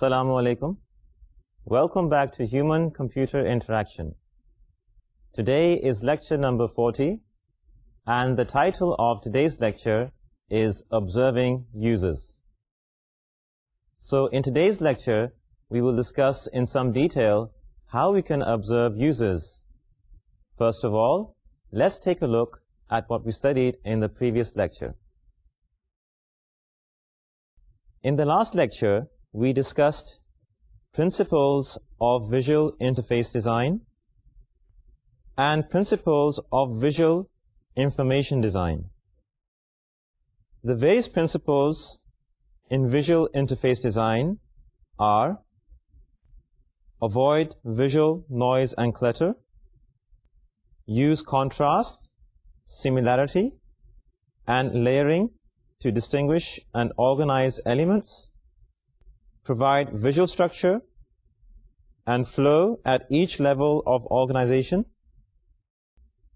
السلام علیکم welcome back to human computer interaction today is lecture number forty and the title of today's lecture is observing so in today's lecture we will discuss in some detail how you can observe uses first of all let's take a look at what we studied in the previous lecture in the last lecture we discussed principles of visual interface design and principles of visual information design. The various principles in visual interface design are: avoid visual noise and clutter, use contrast, similarity, and layering to distinguish and organize elements, provide visual structure and flow at each level of organization,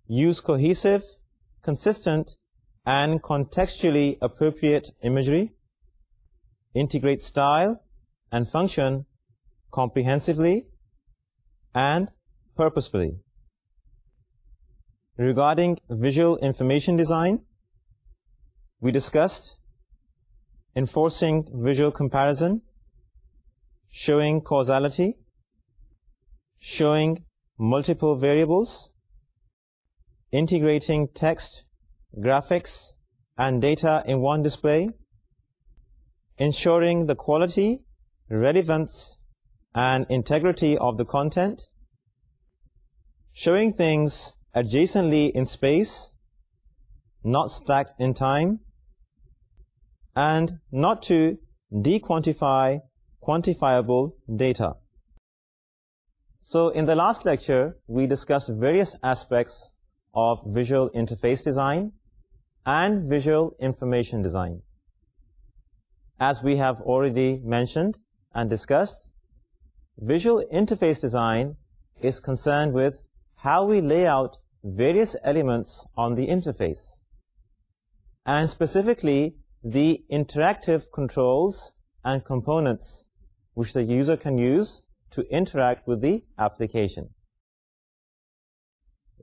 use cohesive, consistent, and contextually appropriate imagery, integrate style and function comprehensively and purposefully. Regarding visual information design, we discussed enforcing visual comparison showing causality, showing multiple variables, integrating text, graphics, and data in one display, ensuring the quality, relevance, and integrity of the content, showing things adjacently in space, not stacked in time, and not to de-quantify quantifiable data. So in the last lecture, we discussed various aspects of visual interface design and visual information design. As we have already mentioned and discussed, visual interface design is concerned with how we lay out various elements on the interface, and specifically the interactive controls and components which the user can use to interact with the application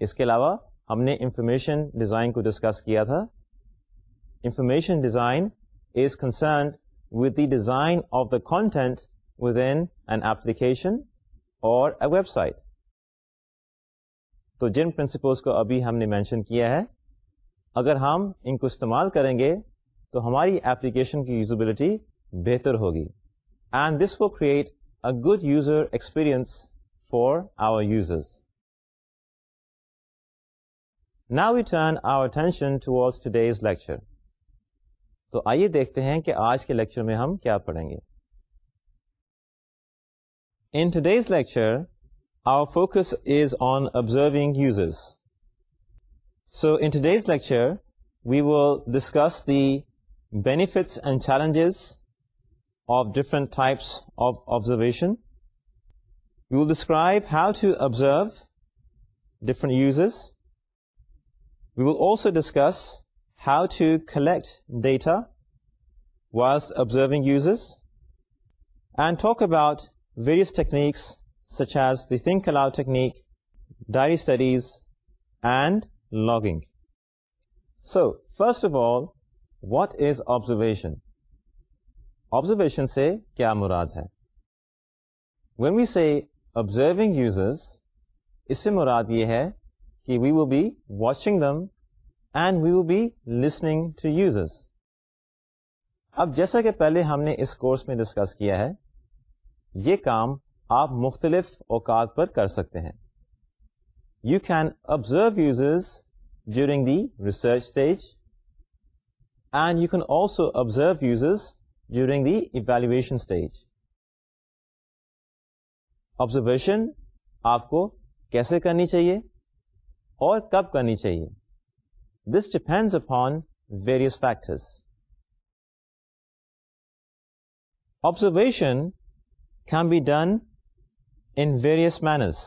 اس کے علاوہ ہم نے information design کو discuss کیا تھا information design is concerned with the design of the content within an application or a web site تو جن پرنسپلس کو ابھی ہم نے مینشن کیا ہے اگر ہم ان کو استعمال کریں گے تو ہماری ایپلیکیشن کی یوزبلٹی بہتر ہوگی دس کو create a good user experience for our user now you turn our attention to today's lecture تو آئیے دیکھتے ہیں کہ آج کے لیکچر میں ہم کیا پڑھیں گے in today's lecture our focus is on observing users so in today's lecture we will discuss the benefits and challenges of different types of observation. We will describe how to observe different uses. We will also discuss how to collect data whilst observing users, and talk about various techniques such as the think aloud technique, diary studies, and logging. So, first of all, what is observation? Observation سے کیا مراد ہے when we may say observing یوزز اس سے مراد یہ ہے کہ we will be watching them and we will be listening to users اب جیسا کہ پہلے ہم نے اس کورس میں ڈسکس کیا ہے یہ کام آپ مختلف اوقات پر کر سکتے ہیں you can observe users during the research stage and you can also observe users the evaluation stage observation آپ کو کیسے کرنی چاہیے اور کب کرنی چاہیے this depends upon various factor observation can be done in various manners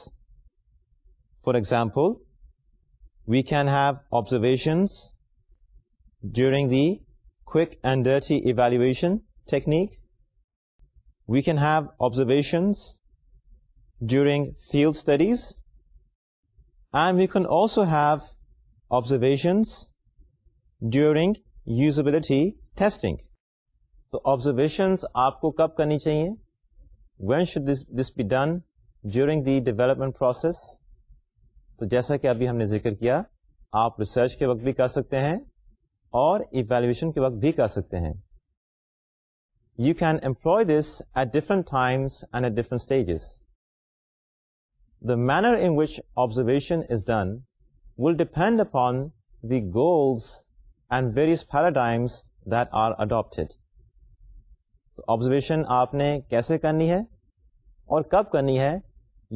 for example we can have observation during the quick and dirty evaluation technique we can have observations during field studies and we can also have observation during usability testing تو observations آپ کو کب کرنی چاہیے when should this this be done during the development process تو جیسا کہ ابھی ہم نے ذکر کیا آپ ریسرچ کے وقت بھی کر سکتے ہیں اور ایویلویشن کے وقت بھی کر سکتے ہیں you can employ this at different times and at different stages the manner in which observation is done will depend upon the goals and very are adapted تو آبزرویشن آپ نے کیسے کرنی ہے اور کب کرنی ہے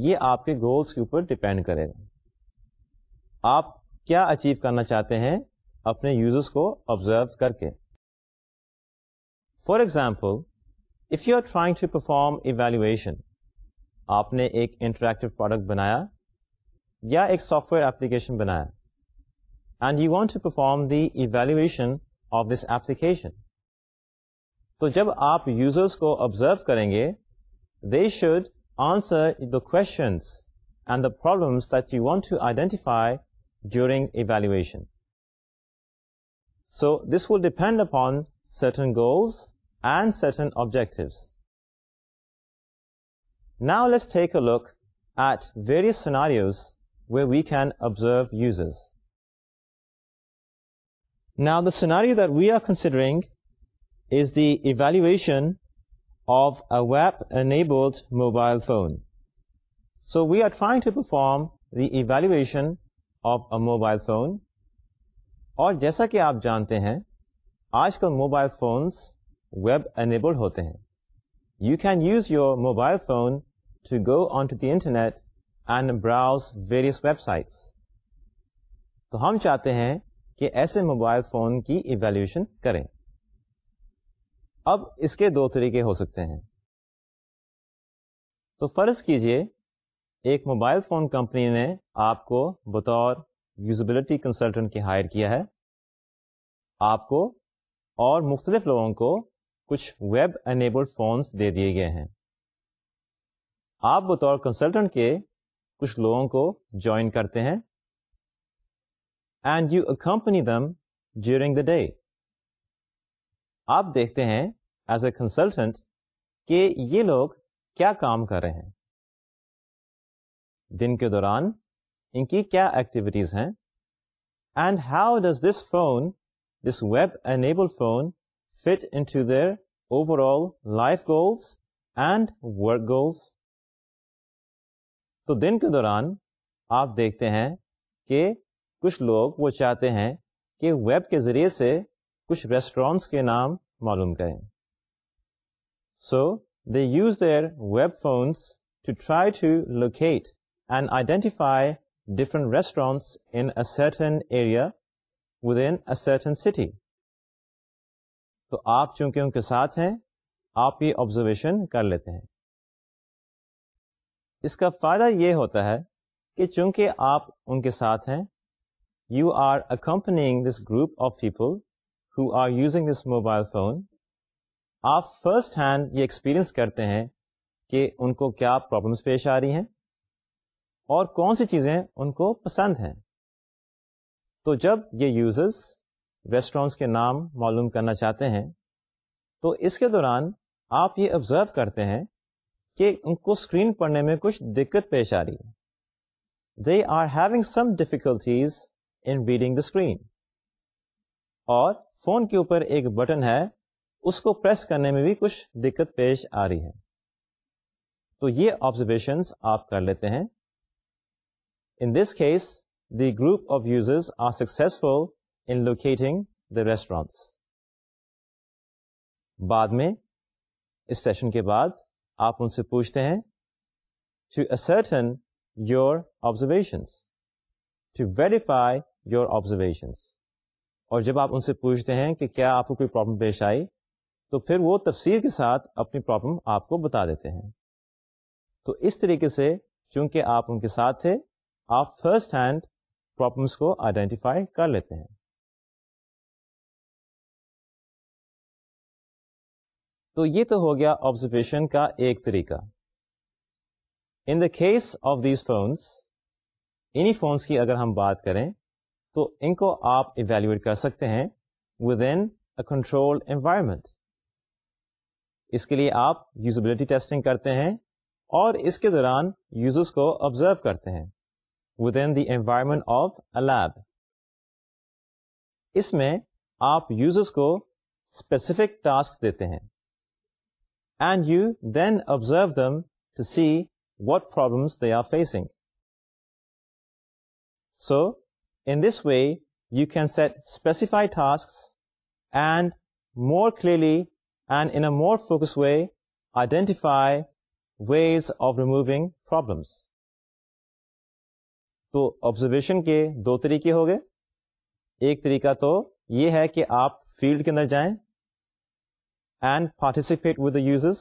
یہ آپ کے گولس کے اوپر ڈپینڈ کرے گا آپ کیا اچیو کرنا چاہتے ہیں اپنے یوزرس کو آبزرو کر کے for example if you are trying to perform evaluation آپ نے ایک انٹریکٹو پروڈکٹ بنایا یا ایک سافٹ ویئر ایپلیکیشن بنایا and you want to perform the evaluation of this application تو جب آپ یوزرس کو آبزرو کریں گے they should answer the questions and the problems that you want to identify during evaluation so this will depend upon certain goals objectives now let's take a look at various scenarios can observe uses now the scenario evaluation of a web enabled mobile phone so we are trying to perform the evaluation of a mobile phone اور جیسا کہ آپ جانتے ہیں آج کل mobile phones web enabled ہوتے ہیں you can use your mobile phone to go on to the internet and browse various websites تو ہم چاہتے ہیں کہ ایسے موبائل فون کی ایویلیوشن کریں اب اس کے دو طریقے ہو سکتے ہیں تو فرض کیجئے ایک موبائل فون کمپنی نے آپ کو بطور یوزبلٹی کنسلٹنٹ کے ہائر کیا ہے آپ کو اور مختلف لوگوں کو کچھ ویب انیبلڈ فونس دے دیے گئے ہیں آپ بطور کنسلٹنٹ کے کچھ لوگوں کو جوائن کرتے ہیں and you accompany them during the day آپ دیکھتے ہیں ایز اے کنسلٹنٹ کہ یہ لوگ کیا کام کر رہے ہیں دن کے دوران ان کی کیا ایکٹیویٹیز ہیں and how does this phone this web enable phone fit into overall overall life goals and work goals تو دن کے دوران آپ دیکھتے ہیں کہ کچھ لوگ وہ چاہتے ہیں کہ ویب کے ذریعے سے کچھ ریسٹورینٹس کے نام معلوم کریں so they use their web phones to try to locate and identify different restaurants in a certain area within certain city تو آپ چونکہ ان کے ساتھ ہیں آپ یہ آبزرویشن کر لیتے ہیں اس کا فائدہ یہ ہوتا ہے کہ چونکہ آپ ان کے ساتھ ہیں you are accompanying this group of people who are using this mobile phone آپ فرسٹ ہینڈ یہ ایکسپیرئنس کرتے ہیں کہ ان کو کیا پرابلمس پیش آ رہی ہیں اور کون سی چیزیں ان کو پسند ہیں تو جب یہ یوزرس ریسٹورینٹس کے نام معلوم کرنا چاہتے ہیں تو اس کے دوران آپ یہ آبزرو کرتے ہیں کہ ان کو اسکرین پڑھنے میں کچھ دقت پیش آ رہی ہے they are having some difficulties in reading the screen اور فون کے اوپر ایک بٹن ہے اس کو پریس کرنے میں بھی کچھ دقت پیش آ رہی ہے تو یہ آبزرویشنس آپ کر لیتے ہیں in this case the group of users are successful in locating the restaurants بعد میں اس سیشن کے بعد آپ ان سے پوچھتے ہیں to ascertain your observations to verify your observations اور جب آپ ان سے پوچھتے ہیں کہ کیا آپ کو کوئی پرابلم پیش آئی تو پھر وہ تفسیر کے ساتھ اپنی پرابلم آپ کو بتا دیتے ہیں تو اس طریقے سے چونکہ آپ ان کے ساتھ تھے آپ فرسٹ ہینڈ پرابلمس کو آئیڈینٹیفائی کر لیتے ہیں تو یہ تو ہو گیا آبزرویشن کا ایک طریقہ in the case of these phones انہیں فونس کی اگر ہم بات کریں تو ان کو آپ ایویلویٹ کر سکتے ہیں ود ان کنٹرول انوائرمنٹ اس کے لیے آپ یوزبلٹی ٹیسٹنگ کرتے ہیں اور اس کے دوران یوزرس کو آبزرو کرتے ہیں within the environment of a lab اس میں آپ یوزرس کو اسپیسیفک ٹاسک دیتے ہیں and you then observe them to see what problems they are facing so in this way you can set specify task and more clearly and in a more focus way identify ways of removing problems تو observation کے دو طریقے ہو گئے ایک طریقہ تو یہ ہے کہ آپ فیلڈ کے اندر جائیں and participate with the users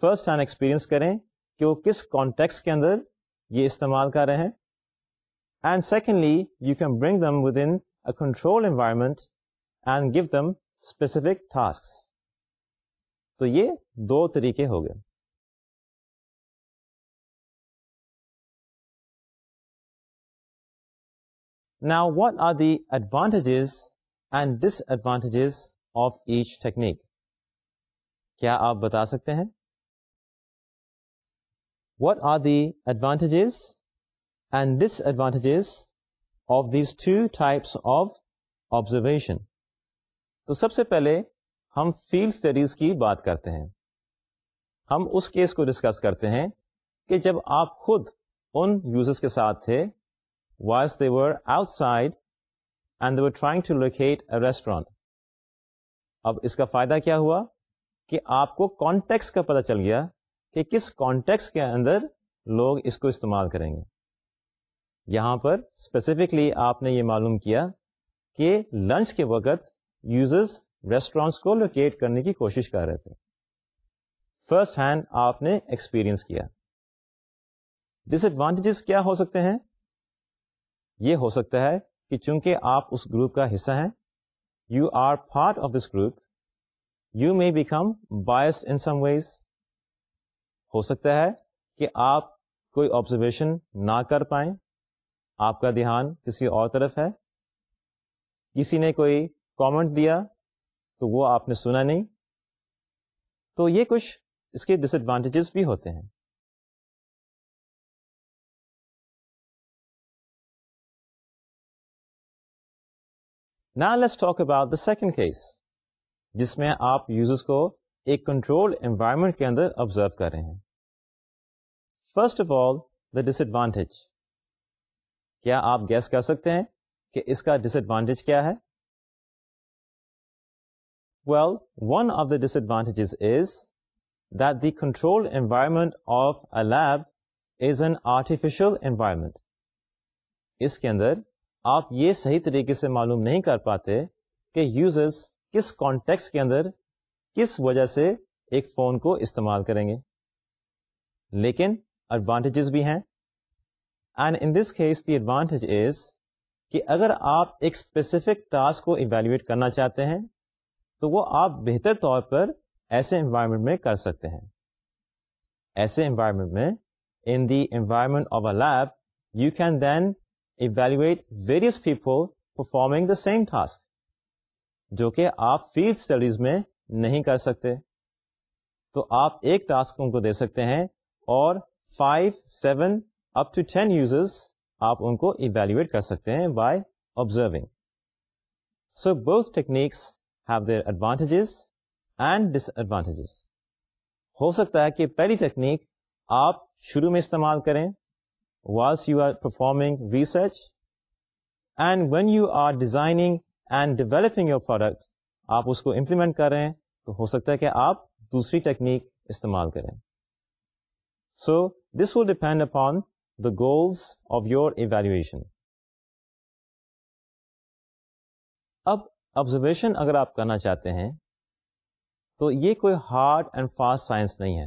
first hand experience کریں کہ وہ کس کانٹیکس کے اندر یہ استعمال کر رہے ہیں and secondly you can bring them within control environment and give them specific task تو یہ دو طریقے ہو گئے now what are the advantages and disadvantages of each technique کیا آپ بتا سکتے ہیں what are the advantages and disadvantages of these two types of observation تو سب سے پہلے ہم فیلڈ اسٹڈیز کی بات کرتے ہیں ہم اس کیس کو ڈسکس کرتے ہیں کہ جب آپ خود ان یوزرس کے ساتھ تھے while they were out side and they were were trying to locate a restaurant اب اس کا فائدہ کیا ہوا کہ آپ کو کانٹیکس کا پتہ چل گیا کہ کس کانٹیکس کے اندر لوگ اس کو استعمال کریں گے یہاں پر اسپیسیفکلی آپ نے یہ معلوم کیا کہ لنچ کے وقت یوزرز ریسٹورینٹس کو لوکیٹ کرنے کی کوشش کر رہے تھے فرسٹ ہینڈ آپ نے ایکسپیرئنس کیا ڈس ایڈوانٹیجز کیا ہو سکتے ہیں یہ ہو سکتا ہے کہ چونکہ آپ اس گروپ کا حصہ ہیں you are part of this group you may become biased in some ways ہو سکتا ہے کہ آپ کوئی آبزرویشن نہ کر پائیں آپ کا دھیان کسی اور طرف ہے کسی نے کوئی کامنٹ دیا تو وہ آپ نے سنا نہیں تو یہ کچھ اس کے ڈس ایڈوانٹیجز بھی ہوتے ہیں نا let's talk about the second phase جس میں آپ یوزرس کو ایک کنٹرول انوائرمنٹ کے اندر آبزرو کر رہے ہیں first of all the disadvantage کیا آپ گیس کر سکتے ہیں کہ اس کا ڈس ایڈوانٹیج کیا ہے well one of the disadvantages is that the control environment of a lab is an artificial environment اس کے اندر آپ یہ صحیح طریقے سے معلوم نہیں کر پاتے کہ یوزرز کس کانٹیکس کے اندر کس وجہ سے ایک فون کو استعمال کریں گے لیکن ایڈوانٹیجز بھی ہیں and in this case the advantage is کہ اگر آپ ایک اسپیسیفک ٹاسک کو ایویلیویٹ کرنا چاہتے ہیں تو وہ آپ بہتر طور پر ایسے انوائرمنٹ میں کر سکتے ہیں ایسے انوائرمنٹ میں in the environment of a lab you can then evaluate various people performing the same task جو کہ آپ فیلڈ اسٹڈیز میں نہیں کر سکتے تو آپ ایک ٹاسک ان کو دے سکتے ہیں اور five seven up to ten users آپ ان کو ایویلویٹ کر سکتے ہیں by observing so both techniques have their advantages and disadvantages ہو سکتا ہے کہ پہلی ٹیکنیک آپ شروع میں استعمال کریں was you are performing research and when you are designing and developing your product آپ اس کو امپلیمنٹ کر رہے ہیں تو ہو سکتا ہے کہ آپ دوسری ٹیکنیک استعمال کریں so this will depend upon the goals of your evaluation اب آبزرویشن اگر آپ کرنا چاہتے ہیں تو یہ کوئی ہارڈ اینڈ فاسٹ سائنس نہیں ہے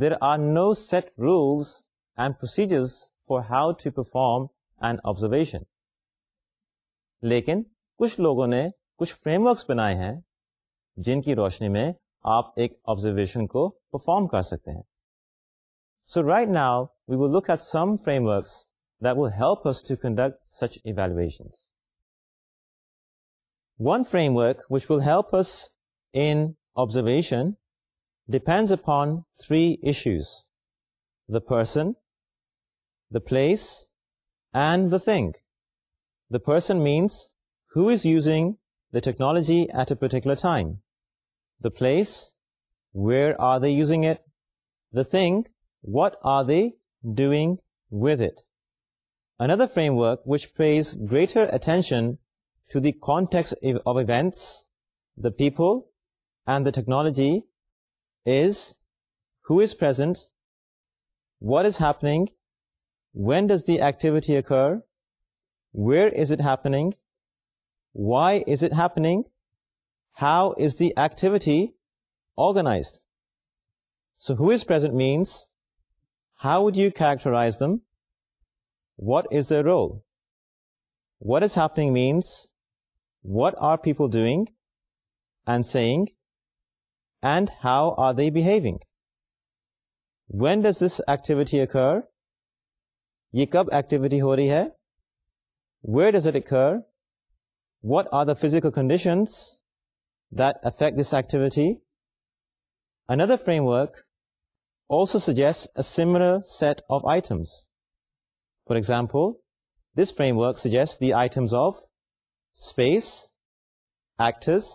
there are no set rules and procedures for how to perform and observation لیکن کچھ لوگوں نے کچھ فریم ورکس بنائے ہیں جن کی روشنی میں آپ ایک آبزرویشن کو پرفارم کر سکتے ہیں so right now we will look at some frameworks that will help us to conduct such evaluation one framework which will help us in observation depends upon three issues the person the place, and the thing. The person means who is using the technology at a particular time. The place, where are they using it? The thing, what are they doing with it? Another framework which pays greater attention to the context of events, the people, and the technology is who is present, what is happening when does the activity occur? Where is it happening? Why is it happening? How is the activity organized? So who is present means, how would you characterize them? What is their role? What is happening means, what are people doing and saying, and how are they behaving? When does this activity occur? یہ کب activity ہو رہی ہے where does it occur what are the physical conditions that affect this activity another framework also suggest a similar set of items for example this framework suggest the items of space acts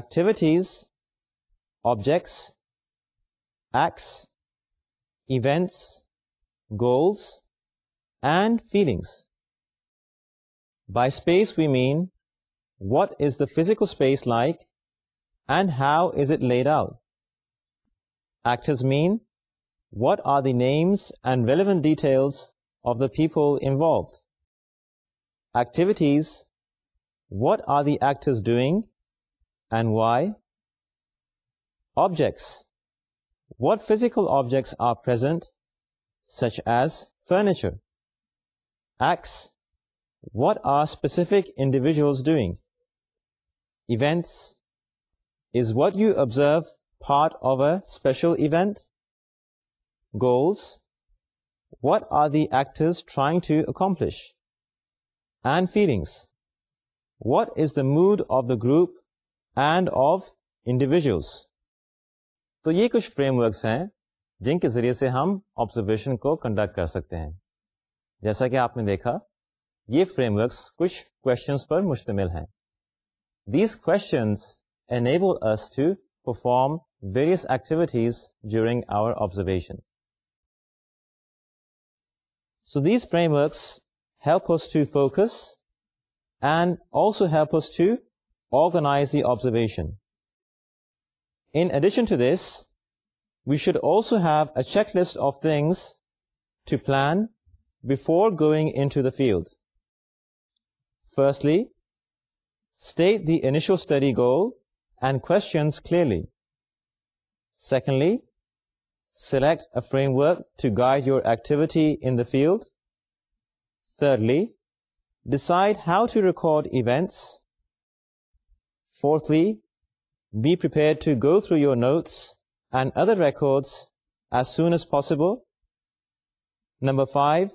activities objects acts events goals, and feelings. By space we mean, what is the physical space like and how is it laid out? Actors mean, what are the names and relevant details of the people involved? Activities, what are the actors doing and why? Objects, what physical objects are present such as furniture acts what are specific individuals doing events is what you observe part of a special event goals what are the actors trying to accomplish and feelings what is the mood of the group and of individuals تو یہ کچھ frame works ہیں جن کے ذریعے سے ہم observation کو کنڈکٹ کر سکتے ہیں جیسا کہ آپ نے دیکھا یہ فریم ورکس کچھ کوشچنس پر مشتمل ہیں these questions enable us to perform various activities during our observation so these frameworks help to focus and also help to organise the observation in addition to this We should also have a checklist of things to plan before going into the field. Firstly, state the initial study goal and questions clearly. Secondly, select a framework to guide your activity in the field. Thirdly, decide how to record events. Fourthly, be prepared to go through your notes and other records as soon as possible. Number 5,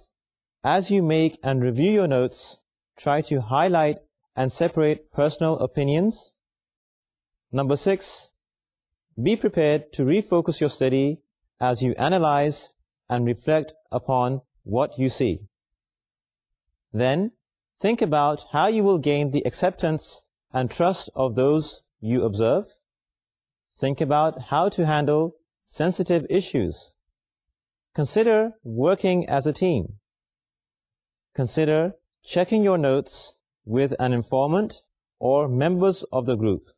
as you make and review your notes, try to highlight and separate personal opinions. Number 6, be prepared to refocus your study as you analyze and reflect upon what you see. Then, think about how you will gain the acceptance and trust of those you observe. Think about how to handle sensitive issues. Consider working as a team. Consider checking your notes with an informant or members of the group.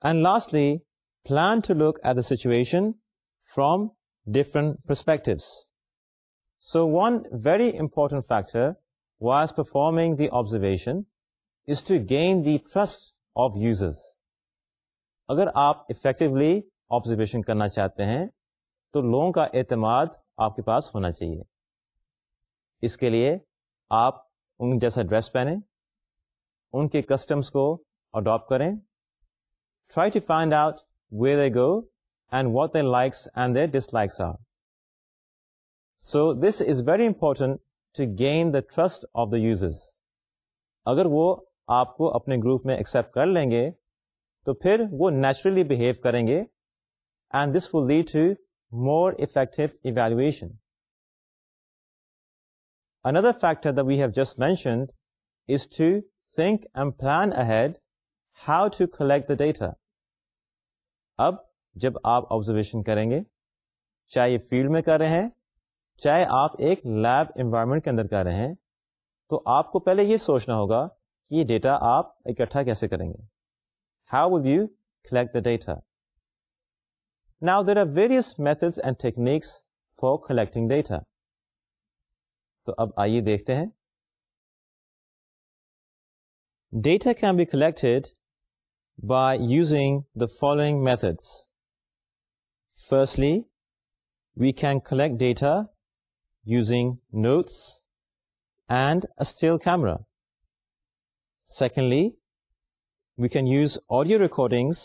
And lastly, plan to look at the situation from different perspectives. So one very important factor whilst performing the observation is to gain the trust of users. اگر آپ effectively observation کرنا چاہتے ہیں تو لوگوں کا اعتماد آپ کے پاس ہونا چاہیے اس کے لیے آپ ان جیسا ڈریس پہنیں ان کے کسٹمس کو اڈاپٹ کریں try to find out where they go and what they likes and they dislikes are so this is very important to gain the trust of the users اگر وہ آپ کو اپنے گروپ میں ایکسپٹ کر لیں گے تو پھر وہ نیچرلی بہیو کریں گے and this will lead to more effective evaluation another factor we have just mentioned is to think and plan ahead how to collect the data اب جب آپ آبزرویشن کریں گے چاہے یہ فیلڈ میں کر رہے ہیں چاہے آپ ایک لیب انوائرمنٹ کے اندر کر رہے ہیں تو آپ کو پہلے یہ سوچنا ہوگا کہ یہ ڈیٹا آپ اکٹھا کیسے کریں گے how'd you collect the data now there are various methods and techniques for collecting data تو اب آئیے دیکھتے ہیں data can be collected by using the following methods firstly we can collect data using notes and still camera secondly we can use audio recordings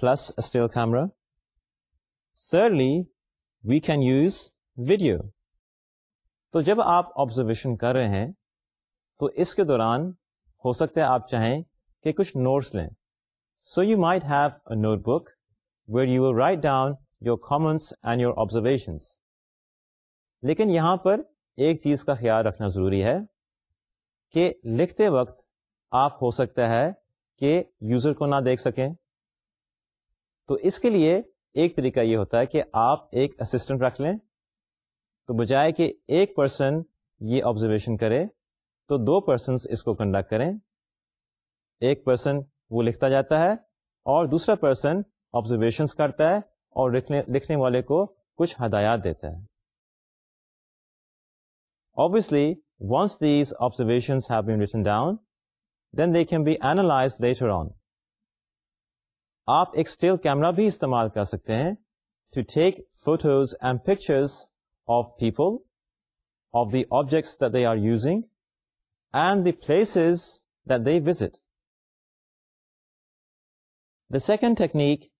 plus still camera سرلی we can use video تو جب آپ observation کر رہے ہیں تو اس کے دوران ہو سکتا ہے آپ چاہیں کہ کچھ نوٹس لیں so you might have a notebook where you write down your comments and your observations لیکن یہاں پر ایک چیز کا خیال رکھنا ضروری ہے کہ لکھتے وقت آپ ہو سکتا ہے کہ یوزر کو نہ دیکھ سکیں تو اس کے لیے ایک طریقہ یہ ہوتا ہے کہ آپ ایک اسسٹنٹ رکھ لیں تو بجائے کہ ایک پرسن یہ آبزرویشن کرے تو دو پرسنس اس کو کنڈکٹ کریں ایک پرسن وہ لکھتا جاتا ہے اور دوسرا پرسن آبزرویشنس کرتا ہے اور لکھنے والے کو کچھ ہدایات دیتا ہے obviously once been written down then they can be later on آپ ایک اسٹل کیمرا بھی استعمال کر سکتے ہیں to take photos and pictures of people of the objects that they are using and the places that they visit the second technique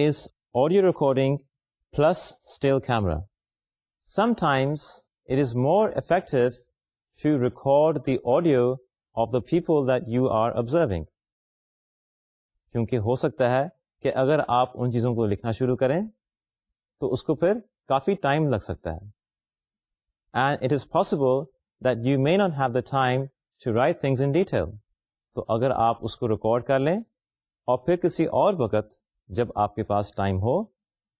is audio recording plus still camera sometimes it is more effective to record the audio of the people that you are observing کیونکہ ہو سکتا ہے کہ اگر آپ ان چیزوں کو لکھنا شروع کریں تو اس کو پھر کافی ٹائم لگ سکتا ہے and it is possible that you may not have the time to write things in detail تو اگر آپ اس کو ریکارڈ کر لیں اور پھر کسی اور وقت جب آپ کے پاس ٹائم ہو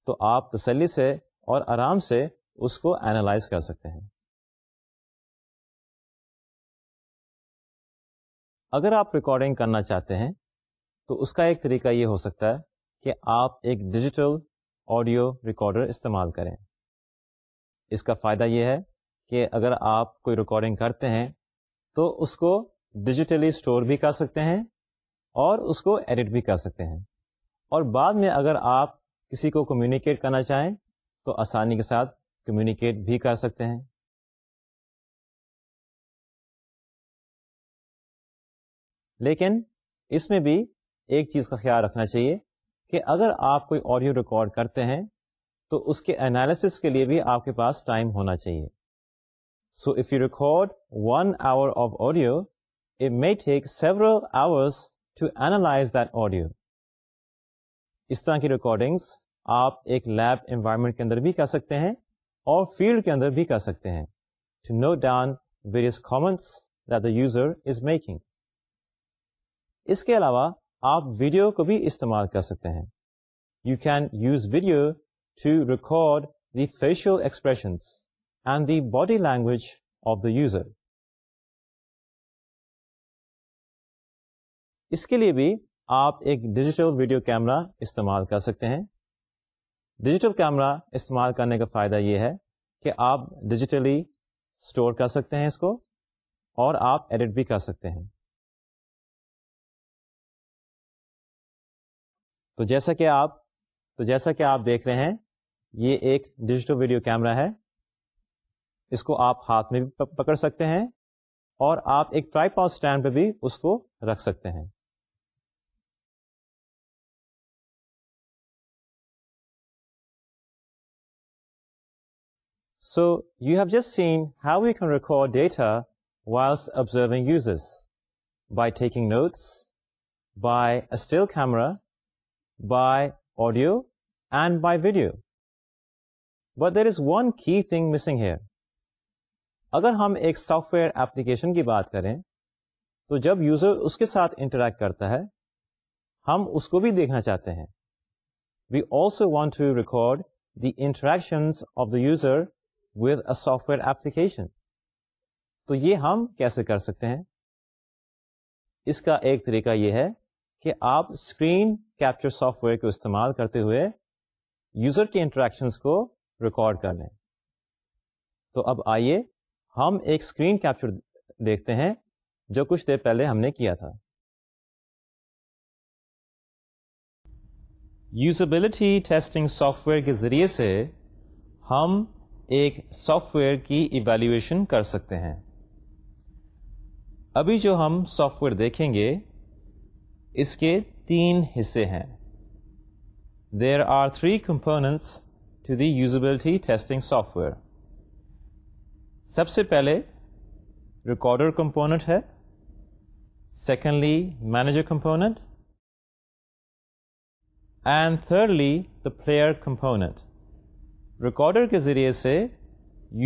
تو آپ تسلی سے اور آرام سے اس کو اینالائز کر سکتے ہیں اگر آپ ریکارڈنگ کرنا چاہتے ہیں تو اس کا ایک طریقہ یہ ہو سکتا ہے کہ آپ ایک ڈیجیٹل آڈیو ریکارڈر استعمال کریں اس کا فائدہ یہ ہے کہ اگر آپ کوئی ریکارڈنگ کرتے ہیں تو اس کو ڈیجیٹلی اسٹور بھی کر سکتے ہیں اور اس کو ایڈٹ بھی کر سکتے ہیں اور بعد میں اگر آپ کسی کو کمیونیکیٹ کرنا چاہیں تو آسانی کے ساتھ کمیونیکیٹ بھی کر سکتے ہیں لیکن اس میں بھی ایک چیز کا خیال رکھنا چاہیے کہ اگر آپ کوئی آڈیو ریکارڈ کرتے ہیں تو اس کے انالیسس کے لیے بھی آپ کے پاس ٹائم ہونا چاہیے so if you record one hour of audio it may take several hours to analyse that audio اس طرح کی ریکارڈنگس آپ ایک لیب انوائرمنٹ کے اندر بھی کر سکتے ہیں اور فیلڈ کے اندر بھی کر سکتے ہیں to note down various comments that the user is making اس کے علاوہ آپ ویڈیو کو بھی استعمال کر سکتے ہیں you can use video to record the facial expressions and the body language of the user اس کے لیے بھی آپ ایک ڈیجیٹل ویڈیو کیمرا استعمال کر سکتے ہیں ڈیجیٹل کیمرا استعمال کرنے کا فائدہ یہ ہے کہ آپ ڈیجیٹلی اسٹور کر سکتے ہیں اس کو اور آپ ایڈٹ بھی کر سکتے ہیں تو جیسا کہ آپ تو جیسا کہ آپ دیکھ رہے ہیں یہ ایک ڈیجیٹل ویڈیو کیمرہ ہے اس کو آپ ہاتھ میں بھی پکڑ سکتے ہیں اور آپ ایک ٹرائی پاس اسٹینڈ پہ بھی اس کو رکھ سکتے ہیں so you have just seen how you can record data while observing uses by taking notes by still camera by audio and by video but there is one he thing missing here اگر ہم ایک software application کی بات کریں تو جب user اس کے ساتھ انٹریکٹ کرتا ہے ہم اس کو بھی دیکھنا چاہتے ہیں we also want to record the interaction of the user with a software application تو یہ ہم کیسے کر سکتے ہیں اس کا ایک طریقہ یہ ہے کہ آپ اسکرین کیپچر سافٹ ویئر کو استعمال کرتے ہوئے یوزر کے انٹریکشنس کو ریکارڈ کر لیں تو اب آئیے ہم ایک اسکرین کیپچر دیکھتے ہیں جو کچھ دیر پہلے ہم نے کیا تھا یوزبلٹی ٹیسٹنگ سافٹ ویئر کے ذریعے سے ہم ایک سافٹ ویئر کی ایویلیویشن کر سکتے ہیں ابھی جو ہم سافٹ ویئر دیکھیں گے اس کے تین حصے ہیں there are three components to the usability testing software سب سے پہلے ریکارڈر کمپوننٹ ہے secondly manager component and thirdly the player component recorder کے ذریعے سے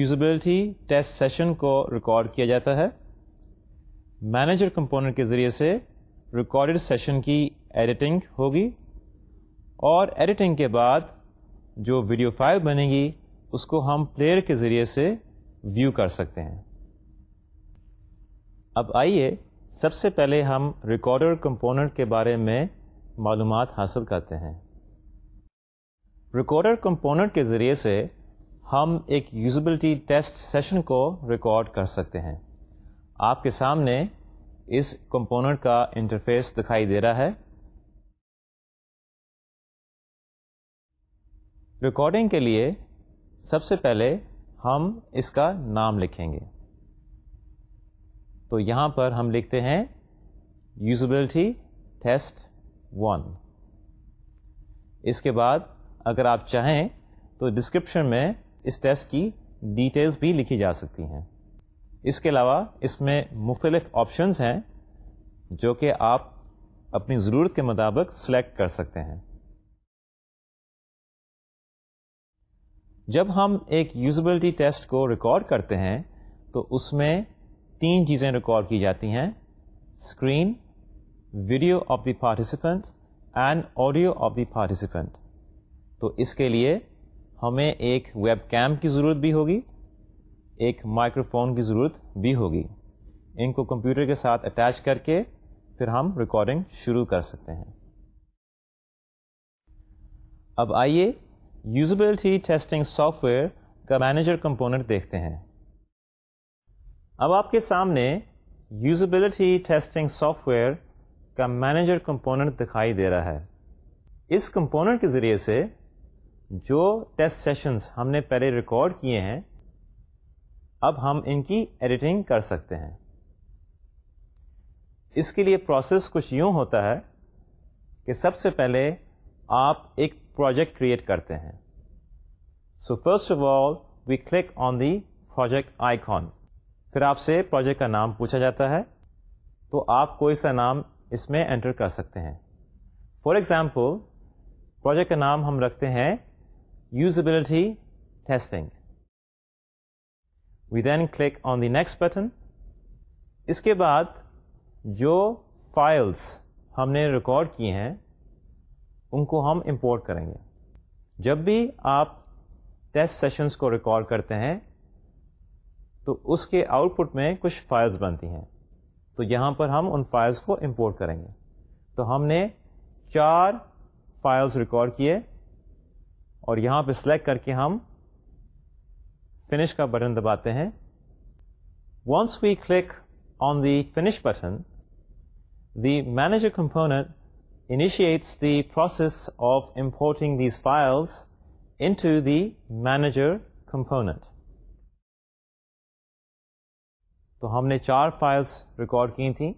یوزبلٹی ٹیسٹ سیشن کو ریکارڈ کیا جاتا ہے مینیجر کمپوننٹ کے ذریعے سے ریکارڈڈ سیشن کی ایڈیٹنگ ہوگی اور ایڈیٹنگ کے بعد جو ویڈیو فائل بنے گی اس کو ہم پلیئر کے ذریعے سے ویو کر سکتے ہیں اب آئیے سب سے پہلے ہم ریکارڈر کمپوننٹ کے بارے میں معلومات حاصل کرتے ہیں ریکارڈر کمپوننٹ کے ذریعے سے ہم ایک یوزبلٹی ٹیسٹ سیشن کو ریکارڈ کر سکتے ہیں آپ کے سامنے اس کمپوننٹ کا انٹرفیس دکھائی دے رہا ہے ریکارڈنگ کے لیے سب سے پہلے ہم اس کا نام لکھیں گے تو یہاں پر ہم لکھتے ہیں یوزبلٹی ٹیسٹ ون اس کے بعد اگر آپ چاہیں تو ڈسکرپشن میں اس ٹیسٹ کی ڈیٹیلس بھی لکھی جا سکتی ہیں اس کے علاوہ اس میں مختلف آپشنز ہیں جو کہ آپ اپنی ضرورت کے مطابق سلیکٹ کر سکتے ہیں جب ہم ایک یوزبلٹی ٹیسٹ کو ریکارڈ کرتے ہیں تو اس میں تین چیزیں ریکارڈ کی جاتی ہیں screen video of the participant and audio of the participant تو اس کے لیے ہمیں ایک ویب کیمپ کی ضرورت بھی ہوگی ایک مائکرو فون کی ضرورت بھی ہوگی ان کو کمپیوٹر کے ساتھ اٹیچ کر کے پھر ہم ریکارڈنگ شروع کر سکتے ہیں اب آئیے یوزبلٹی ٹیسٹنگ سافٹ ویئر کا مینیجر کمپوننٹ دیکھتے ہیں اب آپ کے سامنے یوزبلٹی ٹیسٹنگ سافٹ ویئر کا مینیجر کمپوننٹ دکھائی دے رہا ہے اس کمپوننٹ کے ذریعے سے جو ٹیسٹ سیشنز ہم نے پہلے ریکارڈ کیے ہیں اب ہم ان کی ایڈیٹنگ کر سکتے ہیں اس کے لیے پروسیس کچھ یوں ہوتا ہے کہ سب سے پہلے آپ ایک پروجیکٹ کریٹ کرتے ہیں so first of all we click on the project icon پھر آپ سے پروجیکٹ کا نام پوچھا جاتا ہے تو آپ کوئی سا نام اس میں انٹر کر سکتے ہیں فار ایگزامپل پروجیکٹ کا نام ہم رکھتے ہیں usability testing we then click on the next button اس کے بعد جو فائلس ہم نے ریکارڈ کیے ہیں ان کو ہم امپورٹ کریں گے جب بھی آپ ٹیسٹ سیشنس کو ریکارڈ کرتے ہیں تو اس کے آؤٹ پٹ میں کچھ فائلس بنتی ہیں تو یہاں پر ہم ان فائلس کو امپورٹ کریں گے تو ہم نے چار فائلس ریکارڈ کیے اور یہاں پہ سلیکٹ کر کے ہم فنش کا بٹن دباتے ہیں once we click on the finish person the manager component initiates the process of importing the files into the manager component تو ہم نے چار فائلس ریکارڈ کی تھیں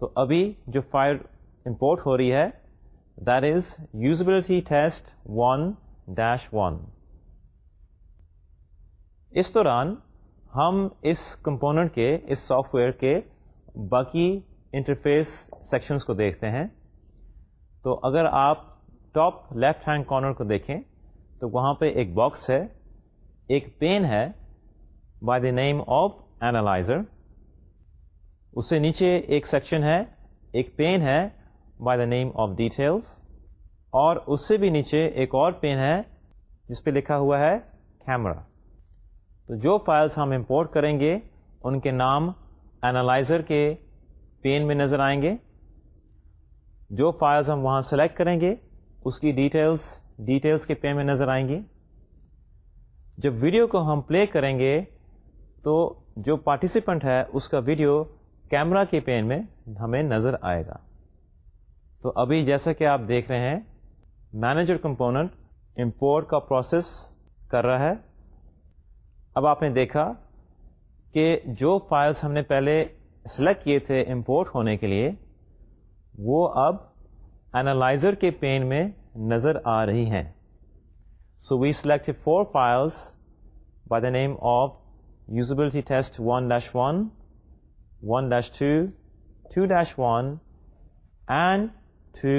تو ابھی جو فائل امپورٹ ہو رہی ہے that is usability test one dash one اس دوران ہم اس کمپوننٹ کے اس سافٹ ویئر کے باقی انٹرفیس سیکشنز کو دیکھتے ہیں تو اگر آپ ٹاپ لیفٹ ہینڈ کارنر کو دیکھیں تو وہاں پہ ایک باکس ہے ایک پین ہے by the name of analyser اس سے نیچے ایک سیکشن ہے ایک پین ہے by the name of details اور اس سے بھی نیچے ایک اور پین ہے جس پہ لکھا ہوا ہے کیمرا تو جو فائلس ہم امپورٹ کریں گے ان کے نام اینالائزر کے پین میں نظر آئیں گے جو فائلز ہم وہاں سلیکٹ کریں گے اس کی ڈیٹیلز ڈیٹیلز کے پے میں نظر آئیں گی جب ویڈیو کو ہم پلے کریں گے تو جو پارٹیسپینٹ ہے اس کا ویڈیو کیمرہ کے پین میں ہمیں نظر آئے گا تو ابھی جیسا کہ آپ دیکھ رہے ہیں مینیجر کمپوننٹ امپورٹ کا پروسیس کر رہا ہے اب آپ نے دیکھا کہ جو فائلز ہم نے پہلے سلیکٹ کیے تھے امپورٹ ہونے کے لیے وہ اب اینالائزر کے پین میں نظر آ رہی ہیں so we select four files by the name of usability test one dash one one dash two two dash one and two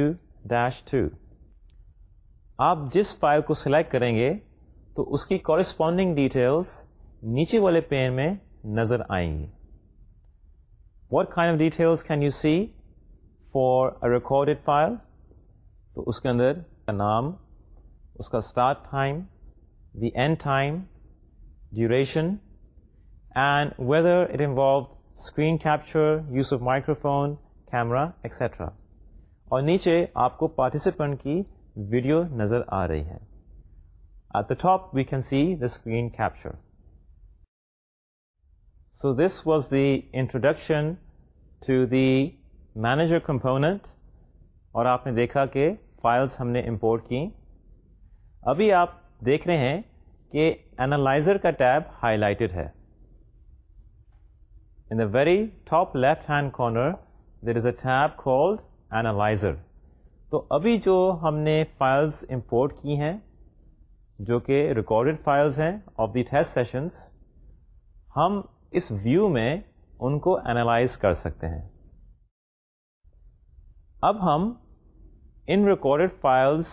dash two آپ جس فائل کو سلیکٹ کریں گے تو اس کی کورسپونڈنگ ڈیٹیلس نیچے والے پین میں نظر آئیں گی what kind of details can you see for a record file تو اس کے اندر نام اس کا start time the end time duration and whether it involve screen capture use of microphone camera etcetera اور نیچے آپ کو پارٹیسپینٹ کی ویڈیو نظر آ رہی ہے at the top we can see the screen capture so this was the introduction to the manager component اور آپ نے دیکھا کہ فائلس ہم نے امپورٹ کی ابھی آپ دیکھ رہے ہیں کہ اینالائزر کا ٹیب ہائی لائٹڈ ہے in the very top left hand corner there is a tab called analyser تو ابھی جو ہم نے فائلس امپورٹ کی ہیں جو کہ ریکارڈڈ فائلز ہیں آف دی ٹیسٹ سیشنس ہم اس ویو میں ان کو انالائز کر سکتے ہیں اب ہم ان ریکارڈڈ فائلس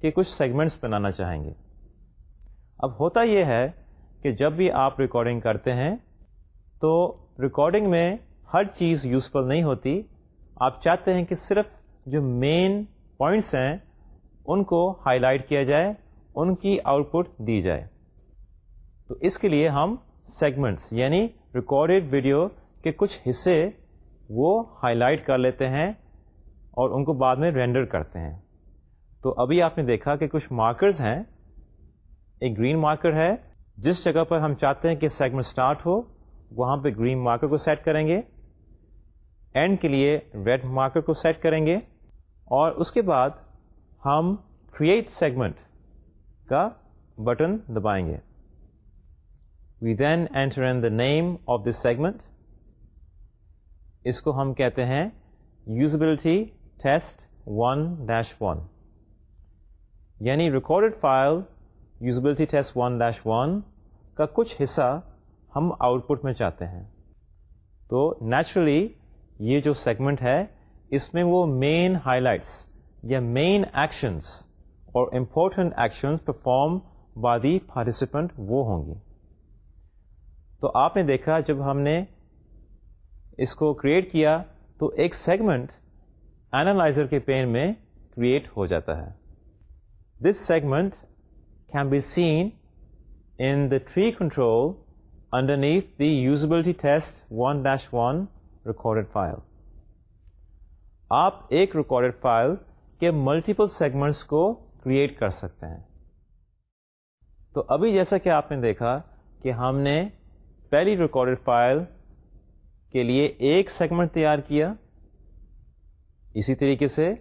کے کچھ سیگمنٹس بنانا چاہیں گے اب ہوتا یہ ہے کہ جب بھی آپ ریکارڈنگ کرتے ہیں تو ریکارڈنگ میں ہر چیز یوزفل نہیں ہوتی آپ چاہتے ہیں کہ صرف جو مین پوائنٹس ہیں ان کو ہائی لائٹ کیا جائے ان کی آؤٹ پٹ دی جائے تو اس کے لیے ہم سیگمنٹس یعنی ریکارڈڈ ویڈیو کے کچھ حصے وہ ہائی لائٹ کر لیتے ہیں اور ان کو بعد میں رینڈر کرتے ہیں تو ابھی آپ نے دیکھا کہ کچھ مارکرز ہیں ایک گرین مارکر ہے جس جگہ پر ہم چاہتے ہیں کہ سیگمنٹ سٹارٹ ہو وہاں پہ گرین مارکر کو سیٹ کریں گے اینڈ کے لیے ریڈ مارکر کو سیٹ کریں گے اور اس کے بعد ہم کریٹ سیگمنٹ کا بٹن دبائیں گے we then enter an the name of this segment اس کو ہم کہتے ہیں usability test one dash one یعنی record file usability test one dash one کا کچھ حصہ ہم آؤٹ پٹ میں چاہتے ہیں تو نیچرلی یہ جو سیگمنٹ ہے اس میں وہ مین ہائی لائٹس یا مین ایکشنس اور امپورٹنٹ ایکشنس پرفارم وادی پارٹیسپینٹ وہ ہوں گی تو آپ نے دیکھا جب ہم نے اس کو کریٹ کیا تو ایک سیگمنٹ اینالائزر کے پین میں کریٹ ہو جاتا ہے this segment can be seen in the tree control under underneath the usability test one dash one recorded file آپ ایک ریکارڈیڈ فائل کے ملٹیپل سیگمنٹس کو کریٹ کر سکتے ہیں تو ابھی جیسا کہ آپ نے دیکھا کہ ہم نے پہلی ریکارڈیڈ فائل کے لیے ایک سیگمنٹ تیار کیا اسی طریقے سے